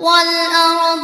والأرض